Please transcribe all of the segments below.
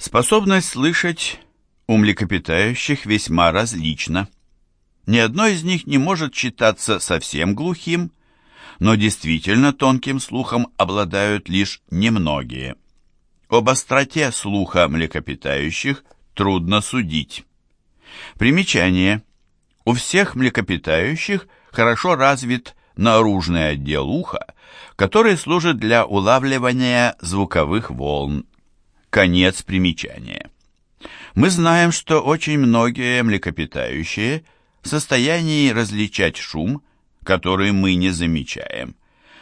Способность слышать у млекопитающих весьма различна. Ни одно из них не может считаться совсем глухим, но действительно тонким слухом обладают лишь немногие. Об остроте слуха млекопитающих трудно судить. Примечание. У всех млекопитающих хорошо развит наружный отдел уха, который служит для улавливания звуковых волн. Конец примечания. Мы знаем, что очень многие млекопитающие в состоянии различать шум, который мы не замечаем.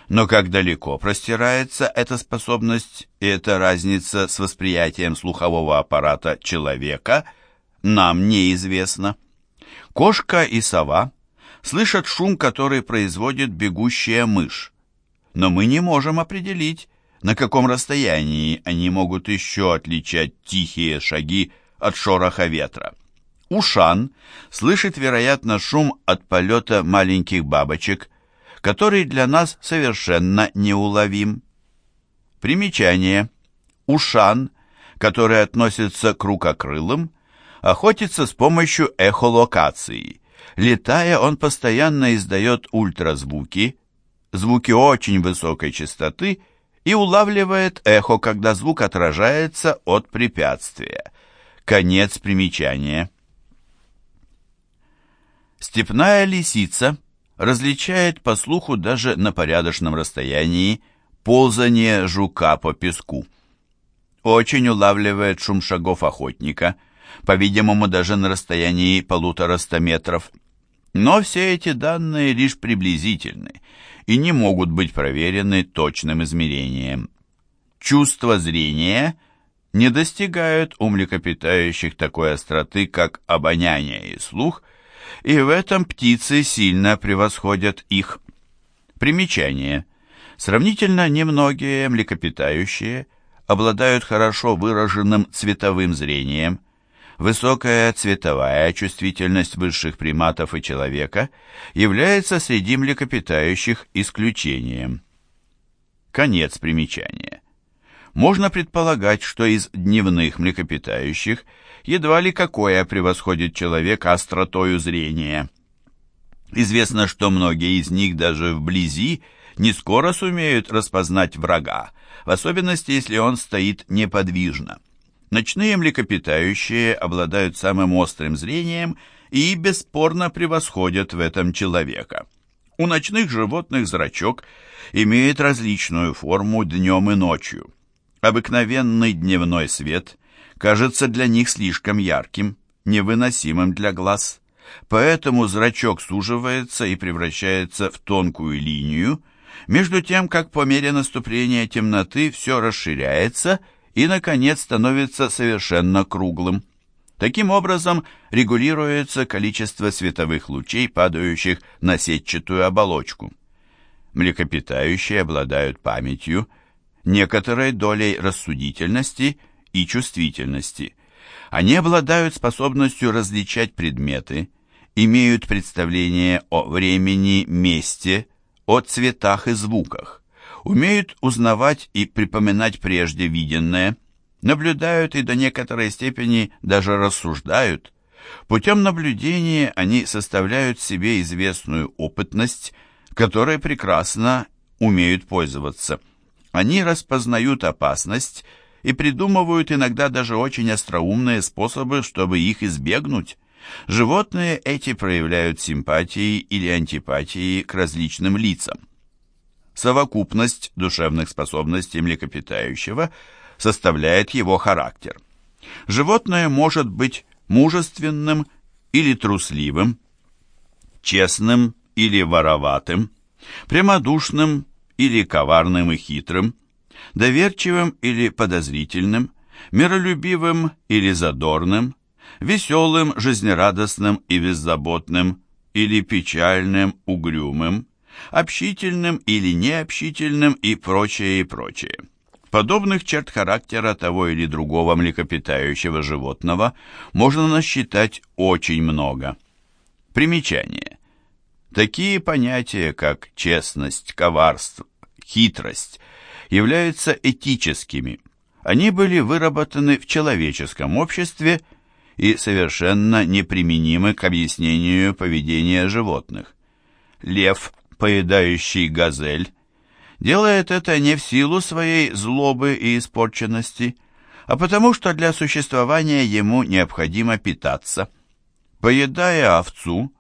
Но как далеко простирается эта способность и эта разница с восприятием слухового аппарата человека, нам неизвестно. Кошка и сова слышат шум, который производит бегущая мышь, но мы не можем определить, на каком расстоянии они могут еще отличать тихие шаги от шороха ветра. Ушан слышит, вероятно, шум от полета маленьких бабочек, который для нас совершенно неуловим. Примечание. Ушан, который относится к рукокрылым, охотится с помощью эхолокации. Летая, он постоянно издает ультразвуки, звуки очень высокой частоты и улавливает эхо, когда звук отражается от препятствия. Конец примечания. Степная лисица различает по слуху даже на порядочном расстоянии ползание жука по песку. Очень улавливает шум шагов охотника, по-видимому, даже на расстоянии полутораста метров. Но все эти данные лишь приблизительны и не могут быть проверены точным измерением. Чувство зрения не достигают у млекопитающих такой остроты, как обоняние и слух, и в этом птицы сильно превосходят их. Примечание. Сравнительно немногие млекопитающие обладают хорошо выраженным цветовым зрением. Высокая цветовая чувствительность высших приматов и человека является среди млекопитающих исключением. Конец примечания. Можно предполагать, что из дневных млекопитающих едва ли какое превосходит человека остротою зрения. Известно, что многие из них даже вблизи не скоро сумеют распознать врага, в особенности, если он стоит неподвижно. Ночные млекопитающие обладают самым острым зрением и бесспорно превосходят в этом человека. У ночных животных зрачок имеет различную форму днем и ночью. Обыкновенный дневной свет кажется для них слишком ярким, невыносимым для глаз. Поэтому зрачок суживается и превращается в тонкую линию, между тем, как по мере наступления темноты все расширяется наконец, становится совершенно круглым. Таким образом, регулируется количество световых лучей, падающих на сетчатую оболочку. Млекопитающие обладают памятью, некоторой долей рассудительности и чувствительности. Они обладают способностью различать предметы, имеют представление о времени, месте, о цветах и звуках, умеют узнавать и припоминать прежде виденное, наблюдают и до некоторой степени даже рассуждают. Путем наблюдения они составляют себе известную опытность, которой прекрасно умеют пользоваться. Они распознают опасность и придумывают иногда даже очень остроумные способы, чтобы их избегнуть. Животные эти проявляют симпатии или антипатии к различным лицам. Совокупность душевных способностей млекопитающего составляет его характер. Животное может быть мужественным или трусливым, честным или вороватым, прямодушным или коварным и хитрым, доверчивым или подозрительным, миролюбивым или задорным, веселым, жизнерадостным и беззаботным, или печальным, угрюмым, общительным или необщительным и прочее, и прочее. Подобных черт характера того или другого млекопитающего животного можно насчитать очень много. Примечание. Такие понятия, как честность, коварство, хитрость, являются этическими, они были выработаны в человеческом обществе и совершенно неприменимы к объяснению поведения животных. Лев, поедающий газель, делает это не в силу своей злобы и испорченности, а потому что для существования ему необходимо питаться. Поедая овцу,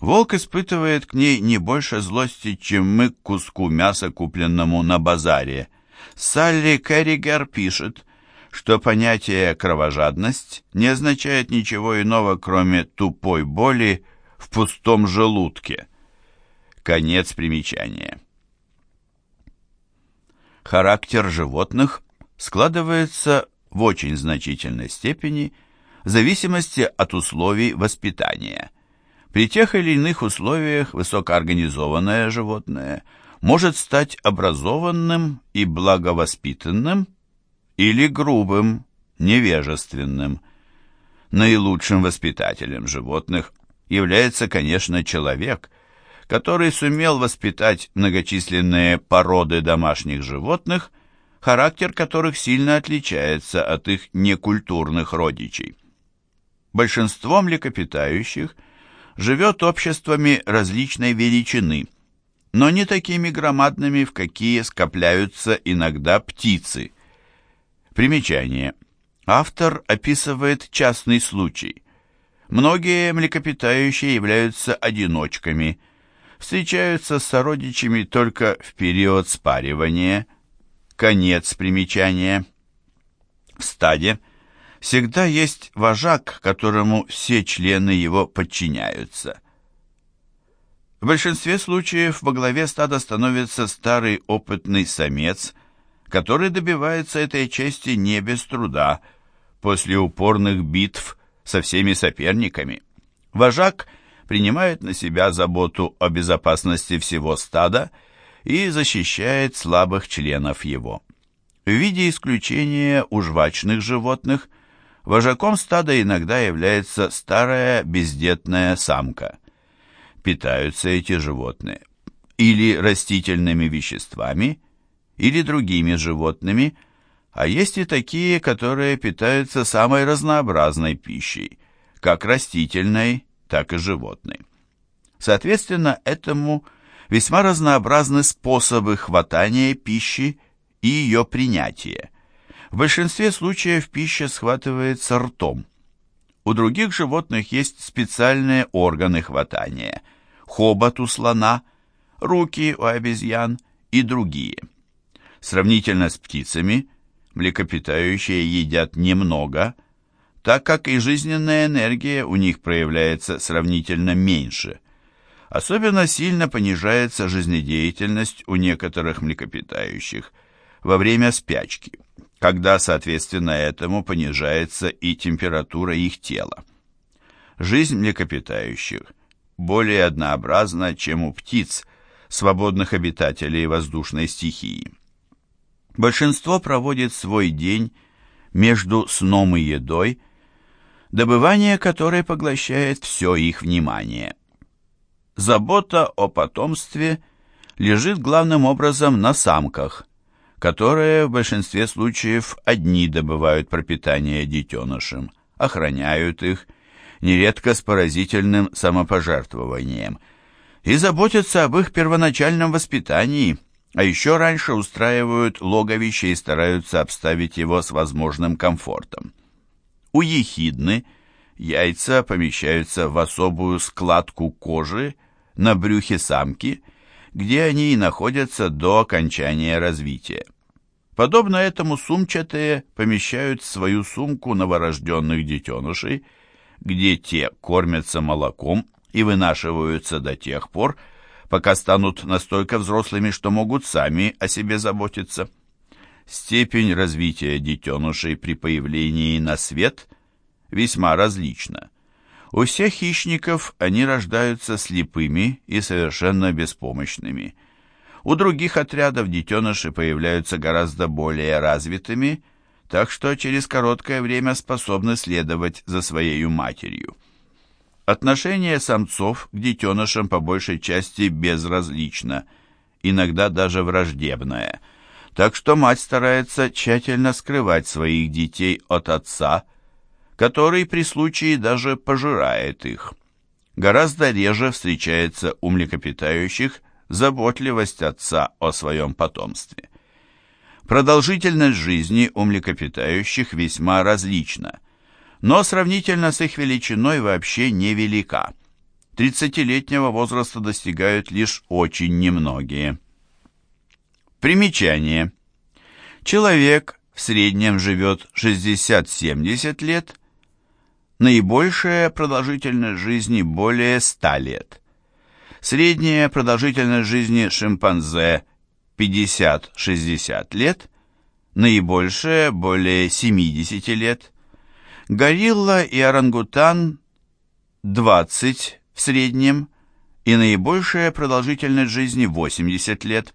волк испытывает к ней не больше злости, чем мы к куску мяса, купленному на базаре. Салли Керригер пишет, что понятие «кровожадность» не означает ничего иного, кроме тупой боли в пустом желудке. Конец примечания. Характер животных складывается в очень значительной степени в зависимости от условий воспитания. При тех или иных условиях высокоорганизованное животное может стать образованным и благовоспитанным или грубым, невежественным. Наилучшим воспитателем животных является, конечно, человек, который сумел воспитать многочисленные породы домашних животных, характер которых сильно отличается от их некультурных родичей. Большинство млекопитающих живет обществами различной величины, но не такими громадными, в какие скопляются иногда птицы. Примечание. Автор описывает частный случай. Многие млекопитающие являются одиночками, встречаются с сородичами только в период спаривания. Конец примечания. В стаде всегда есть вожак, которому все члены его подчиняются. В большинстве случаев во главе стада становится старый опытный самец – который добивается этой чести не без труда, после упорных битв со всеми соперниками. Вожак принимает на себя заботу о безопасности всего стада и защищает слабых членов его. В виде исключения у жвачных животных вожаком стада иногда является старая бездетная самка. Питаются эти животные или растительными веществами, или другими животными, а есть и такие, которые питаются самой разнообразной пищей, как растительной, так и животной. Соответственно, этому весьма разнообразны способы хватания пищи и ее принятия. В большинстве случаев пища схватывается ртом. У других животных есть специальные органы хватания – хобот у слона, руки у обезьян и другие – Сравнительно с птицами, млекопитающие едят немного, так как и жизненная энергия у них проявляется сравнительно меньше. Особенно сильно понижается жизнедеятельность у некоторых млекопитающих во время спячки, когда, соответственно этому, понижается и температура их тела. Жизнь млекопитающих более однообразна, чем у птиц, свободных обитателей воздушной стихии. Большинство проводит свой день между сном и едой, добывание которой поглощает все их внимание. Забота о потомстве лежит главным образом на самках, которые в большинстве случаев одни добывают пропитание детенышам, охраняют их, нередко с поразительным самопожертвованием, и заботятся об их первоначальном воспитании – а еще раньше устраивают логовище и стараются обставить его с возможным комфортом. У ехидны яйца помещаются в особую складку кожи на брюхе самки, где они и находятся до окончания развития. Подобно этому сумчатые помещают свою сумку новорожденных детенышей, где те кормятся молоком и вынашиваются до тех пор, пока станут настолько взрослыми, что могут сами о себе заботиться. Степень развития детенышей при появлении на свет весьма различна. У всех хищников они рождаются слепыми и совершенно беспомощными. У других отрядов детеныши появляются гораздо более развитыми, так что через короткое время способны следовать за своей матерью. Отношение самцов к детенышам по большей части безразлично, иногда даже враждебное, так что мать старается тщательно скрывать своих детей от отца, который при случае даже пожирает их. Гораздо реже встречается у млекопитающих заботливость отца о своем потомстве. Продолжительность жизни у млекопитающих весьма различна, но сравнительно с их величиной вообще невелика. 30-летнего возраста достигают лишь очень немногие. Примечание. Человек в среднем живет 60-70 лет, наибольшая продолжительность жизни более 100 лет. Средняя продолжительность жизни шимпанзе 50-60 лет, наибольшая более 70 лет. Горилла и орангутан 20 в среднем и наибольшая продолжительность жизни 80 лет.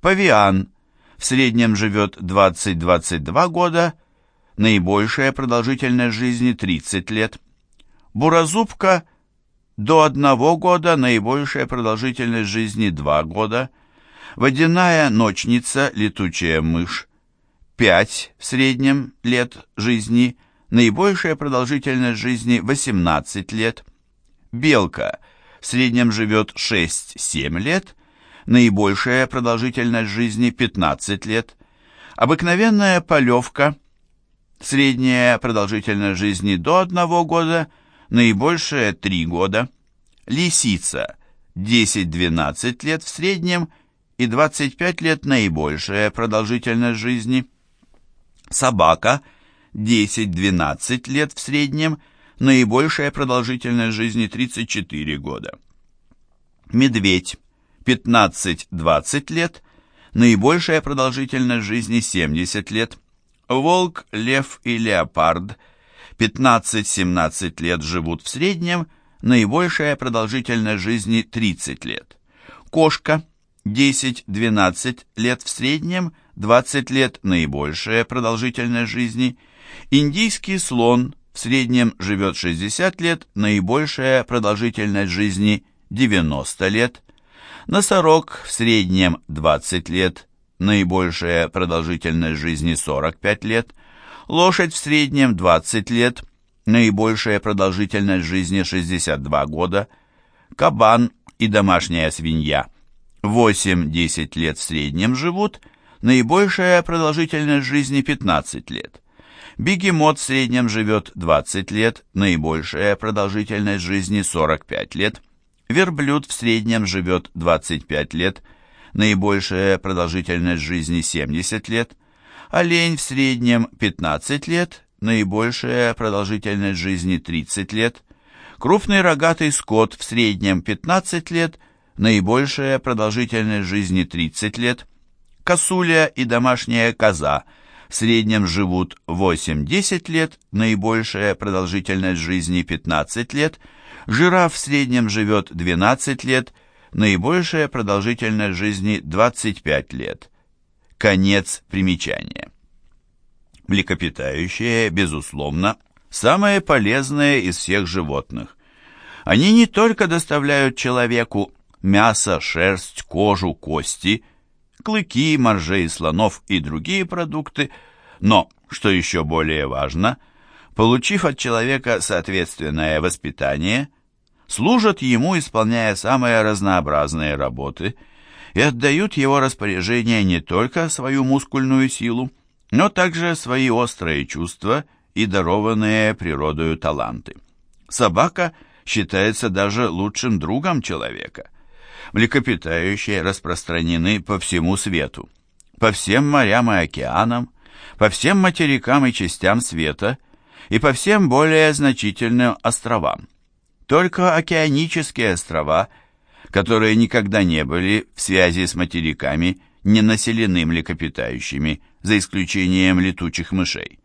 Павиан в среднем живет 20-22 года, наибольшая продолжительность жизни 30 лет. Буразубка до 1 года, наибольшая продолжительность жизни 2 года. Водяная ночница, летучая мышь, 5 в среднем лет жизни, наибольшая продолжительность жизни 18 лет. Белка в среднем живет 6-7 лет, наибольшая продолжительность жизни 15 лет. Обыкновенная полевка, средняя продолжительность жизни до 1 года, наибольшая 3 года. Лисица 10-12 лет в среднем и 25 лет наибольшая продолжительность жизни. Собака 10-12 лет в среднем, наибольшая продолжительность жизни 34 года. Медведь 15-20 лет, наибольшая продолжительность жизни 70 лет. Волк, лев и леопард 15-17 лет живут в среднем, наибольшая продолжительность жизни 30 лет. Кошка 10-12 лет в среднем, 20 лет наибольшая продолжительность жизни. Индийский слон в среднем живет 60 лет, наибольшая продолжительность жизни 90 лет. Носорог в среднем 20 лет, наибольшая продолжительность жизни 45 лет. Лошадь в среднем 20 лет, наибольшая продолжительность жизни 62 года. Кабан и домашняя свинья 8-10 лет в среднем живут, наибольшая продолжительность жизни 15 лет. Бегемот в среднем живет 20 лет, наибольшая продолжительность жизни 45 лет. Верблюд в среднем живет 25 лет, наибольшая продолжительность жизни 70 лет. Олень в среднем 15 лет, наибольшая продолжительность жизни 30 лет. Крупный рогатый скот в среднем 15 лет, наибольшая продолжительность жизни 30 лет. Косуля и домашняя коза в среднем живут 8-10 лет, наибольшая продолжительность жизни 15 лет – Жираф в среднем живет 12 лет, наибольшая продолжительность жизни 25 лет. Конец примечания. Млекопитающие, безусловно, самые полезные из всех животных. Они не только доставляют человеку мясо, шерсть, кожу, кости, клыки, моржей, слонов и другие продукты, но, что еще более важно, получив от человека соответственное воспитание, служат ему, исполняя самые разнообразные работы, и отдают его распоряжение не только свою мускульную силу, но также свои острые чувства и дарованные природою таланты. Собака считается даже лучшим другом человека. Млекопитающие распространены по всему свету, по всем морям и океанам, по всем материкам и частям света и по всем более значительным островам. Только океанические острова, которые никогда не были в связи с материками, не населены млекопитающими, за исключением летучих мышей.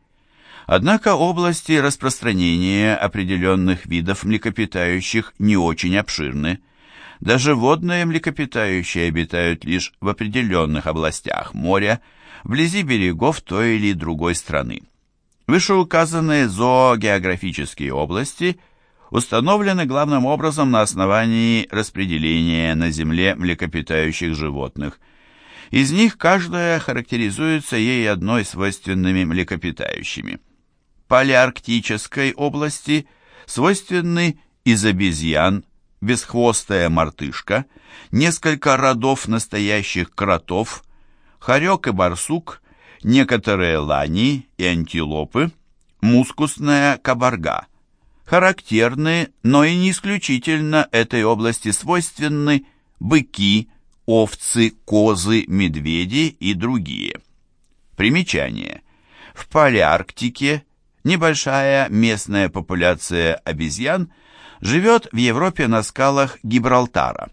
Однако области распространения определенных видов млекопитающих не очень обширны. Даже водные млекопитающие обитают лишь в определенных областях моря, вблизи берегов той или другой страны. Вышеуказанные зоогеографические области – установлены главным образом на основании распределения на Земле млекопитающих животных. Из них каждая характеризуется ей одной свойственными млекопитающими. Палеарктической области свойственны из обезьян, бесхвостая мартышка, несколько родов настоящих кротов, хорек и барсук, некоторые лани и антилопы, мускусная кабарга. Характерны, но и не исключительно этой области свойственны быки, овцы, козы, медведи и другие. Примечание. В Палеарктике небольшая местная популяция обезьян живет в Европе на скалах Гибралтара.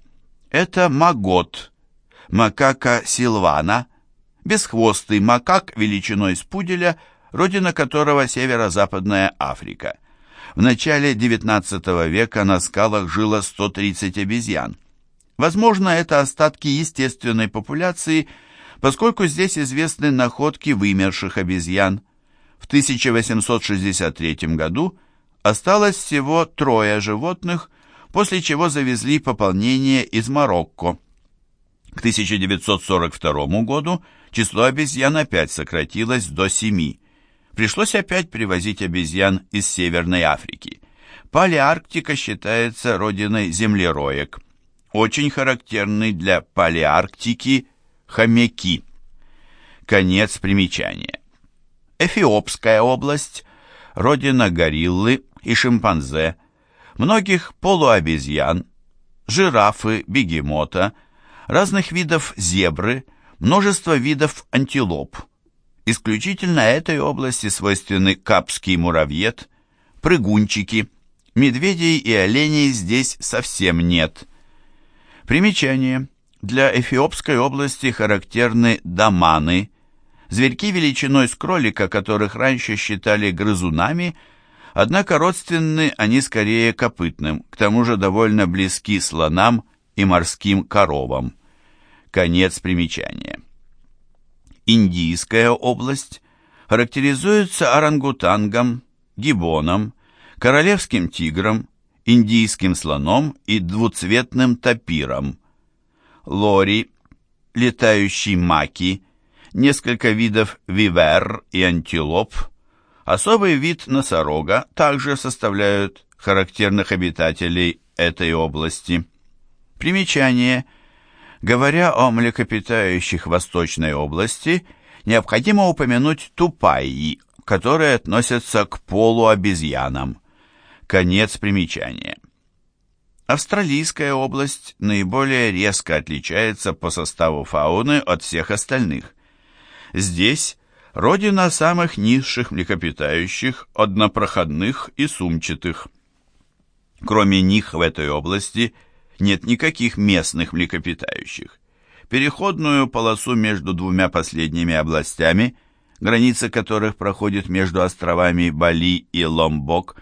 Это магот, макака силвана, бесхвостый макак величиной с пуделя, родина которого северо-западная Африка. В начале XIX века на скалах жило 130 обезьян. Возможно, это остатки естественной популяции, поскольку здесь известны находки вымерших обезьян. В 1863 году осталось всего трое животных, после чего завезли пополнение из Марокко. К 1942 году число обезьян опять сократилось до семи. Пришлось опять привозить обезьян из Северной Африки. Палеарктика считается родиной землероек. Очень характерны для палеарктики хомяки. Конец примечания. Эфиопская область, родина гориллы и шимпанзе, многих полуобезьян, жирафы, бегемота, разных видов зебры, множество видов антилоп. Исключительно этой области свойственны капский муравьед, прыгунчики, медведей и оленей здесь совсем нет. Примечание. Для Эфиопской области характерны доманы, зверьки величиной с кролика, которых раньше считали грызунами, однако родственны они скорее копытным, к тому же довольно близки слонам и морским коровам. Конец примечания. Индийская область характеризуется орангутангом, гибоном, королевским тигром, индийским слоном и двуцветным тапиром. Лори, летающий маки, несколько видов вивер и антилоп, особый вид носорога также составляют характерных обитателей этой области. Примечание. Говоря о млекопитающих Восточной области, необходимо упомянуть тупайи, которые относятся к полуобезьянам. Конец примечания. Австралийская область наиболее резко отличается по составу фауны от всех остальных. Здесь родина самых низших млекопитающих, однопроходных и сумчатых. Кроме них в этой области нет никаких местных млекопитающих. Переходную полосу между двумя последними областями, граница которых проходит между островами Бали и Ломбок,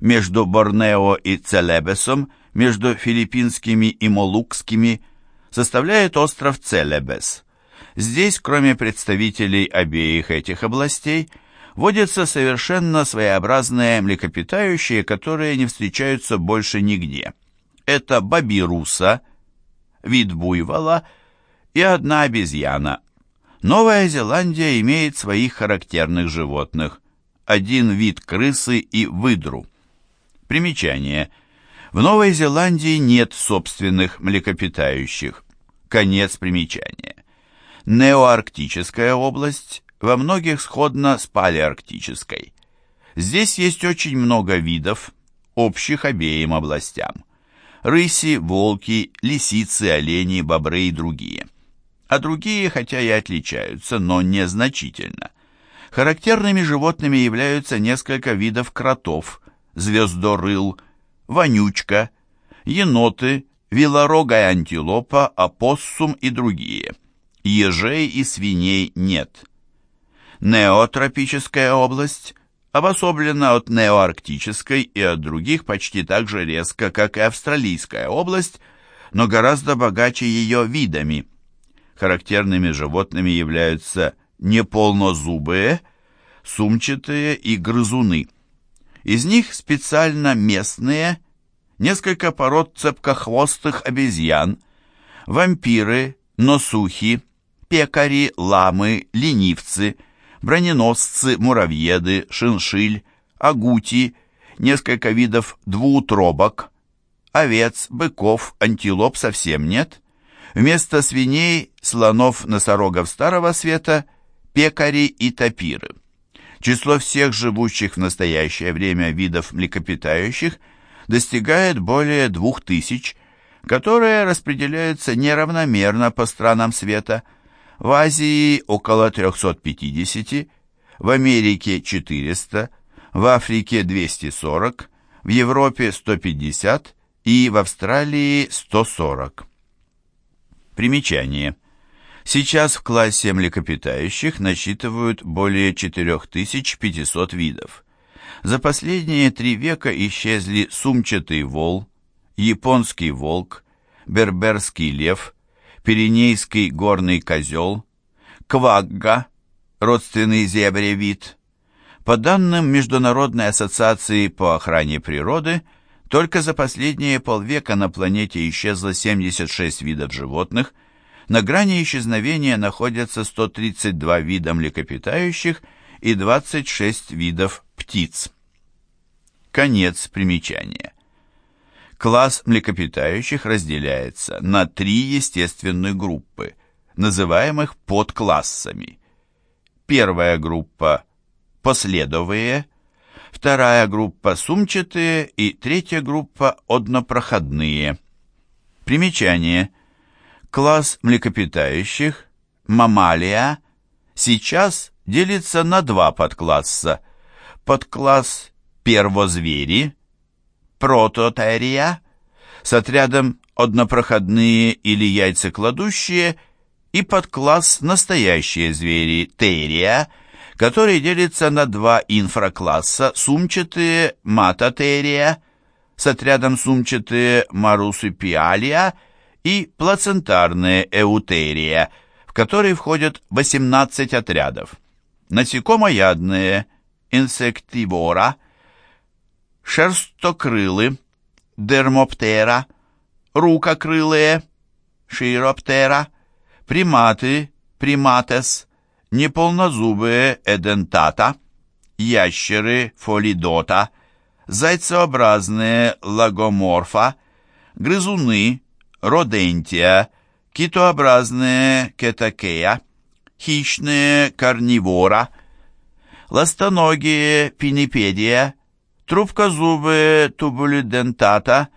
между Борнео и Целебесом, между филиппинскими и молукскими, составляет остров Целебес – Здесь, кроме представителей обеих этих областей, водятся совершенно своеобразные млекопитающие, которые не встречаются больше нигде. Это бабируса, вид буйвола и одна обезьяна. Новая Зеландия имеет своих характерных животных, один вид крысы и выдру. Примечание. В Новой Зеландии нет собственных млекопитающих. Конец примечания. Неоарктическая область во многих сходна с палеарктической. Здесь есть очень много видов, общих обеим областям. Рыси, волки, лисицы, олени, бобры и другие. А другие, хотя и отличаются, но незначительно. Характерными животными являются несколько видов кротов, звездорыл, вонючка, еноты, велорогая антилопа, опоссум и другие ежей и свиней нет. Неотропическая область обособлена от неоарктической и от других почти так же резко, как и австралийская область, но гораздо богаче ее видами. Характерными животными являются неполнозубые, сумчатые и грызуны. Из них специально местные, несколько пород цепкохвостых обезьян, вампиры, носухи, пекари, ламы, ленивцы, броненосцы, муравьеды, шиншиль, агути, несколько видов двуутробок, овец, быков, антилоп совсем нет. Вместо свиней, слонов, носорогов старого света, пекари и тапиры. Число всех живущих в настоящее время видов млекопитающих достигает более двух тысяч, которые распределяются неравномерно по странам света. В Азии около 350, в Америке 400, в Африке 240, в Европе 150 и в Австралии 140. Примечание. Сейчас в классе млекопитающих насчитывают более 4500 видов. За последние три века исчезли сумчатый вол, японский волк, берберский лев, пиренейский горный козел, квагга, родственный зебре вид. По данным Международной ассоциации по охране природы, только за последние полвека на планете исчезло 76 видов животных, на грани исчезновения находятся 132 вида млекопитающих и 26 видов птиц. Конец примечания. Класс млекопитающих разделяется на три естественные группы, называемых подклассами. Первая группа – последовые, вторая группа – сумчатые и третья группа – однопроходные. Примечание – Класс млекопитающих, мамалия, сейчас делится на два подкласса. Подкласс первозвери, прототерия, с отрядом однопроходные или яйцекладущие, и подкласс настоящие звери, терия, который делится на два инфракласса, сумчатые матотерия, с отрядом сумчатые марусипиалия и плацентарные эутерия, в которые входят 18 отрядов. Насекомоядные, инсективора, шерстокрылы, дермоптера, рукокрылые, широптера, приматы, приматес, неполнозубые эдентата, ящеры фолидота, зайцеобразные лагоморфа, грызуны, родентия, китообразные кетакея, хищные карнивора, ластоногие пинипедия, трубкозубые тубулидентата,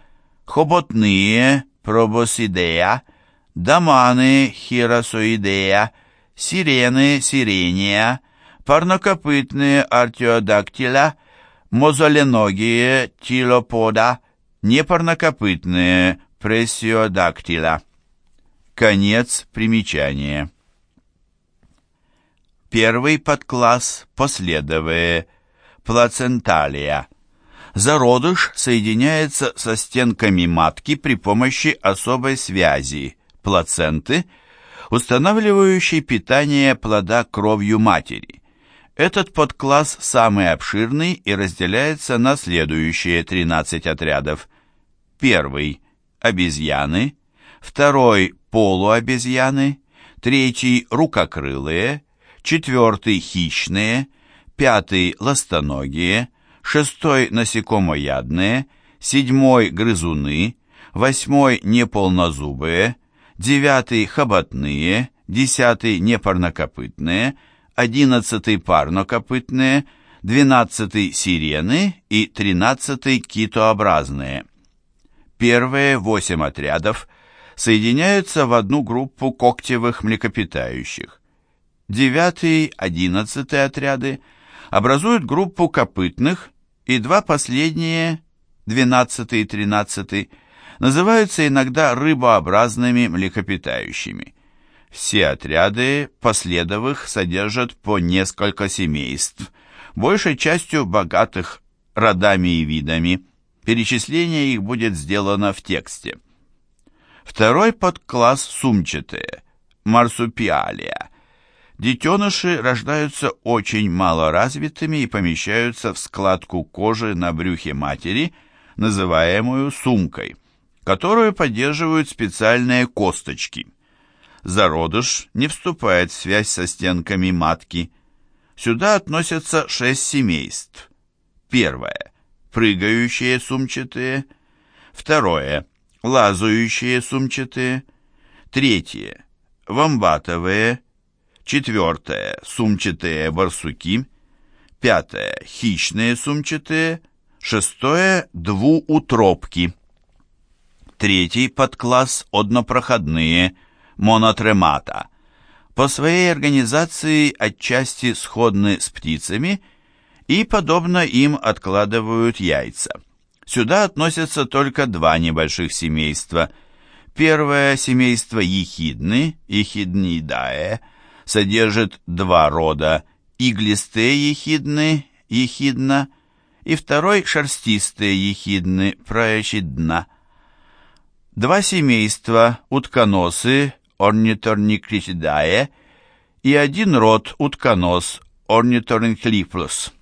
хоботные пробосидея, доманы хиросоидея, сирены сирения, парнокопытные артиодактиля, мозоленогие тилопода, непарнокопытные прессиодактиля. Конец примечания. Первый подкласс последовые плаценталия. Зародыш соединяется со стенками матки при помощи особой связи плаценты, устанавливающей питание плода кровью матери. Этот подкласс самый обширный и разделяется на следующие 13 отрядов. Первый обезьяны, второй – полуобезьяны, третий – рукокрылые, четвертый – хищные, пятый – ластоногие, шестой – насекомоядные, седьмой – грызуны, восьмой – неполнозубые, девятый – хоботные, десятый – непарнокопытные, одиннадцатый – парнокопытные, двенадцатый – сирены и тринадцатый – китообразные – Первые восемь отрядов соединяются в одну группу когтевых млекопитающих. Девятый, одиннадцатый отряды образуют группу копытных, и два последние, двенадцатый и тринадцатый, называются иногда рыбообразными млекопитающими. Все отряды последовых содержат по несколько семейств, большей частью богатых родами и видами – Перечисление их будет сделано в тексте. Второй подкласс сумчатые, марсупиалия. Детеныши рождаются очень малоразвитыми и помещаются в складку кожи на брюхе матери, называемую сумкой, которую поддерживают специальные косточки. Зародыш не вступает в связь со стенками матки. Сюда относятся шесть семейств. Первое. Прыгающие сумчатые. Второе. Лазающие сумчатые. Третье. Вамбатовые. Четвертое. Сумчатые барсуки. Пятое. Хищные сумчатые. Шестое. Двуутробки. Третий подкласс – однопроходные, монотремата. По своей организации отчасти сходны с птицами и, подобно им, откладывают яйца. Сюда относятся только два небольших семейства. Первое семейство ехидны, ехиднидае, содержит два рода – иглистые ехидны, ехидна, и второй шерстистые ехидны, праячидна. Два семейства утконосы, орниторникрисидае, и один род утконос, орниторнклифлус.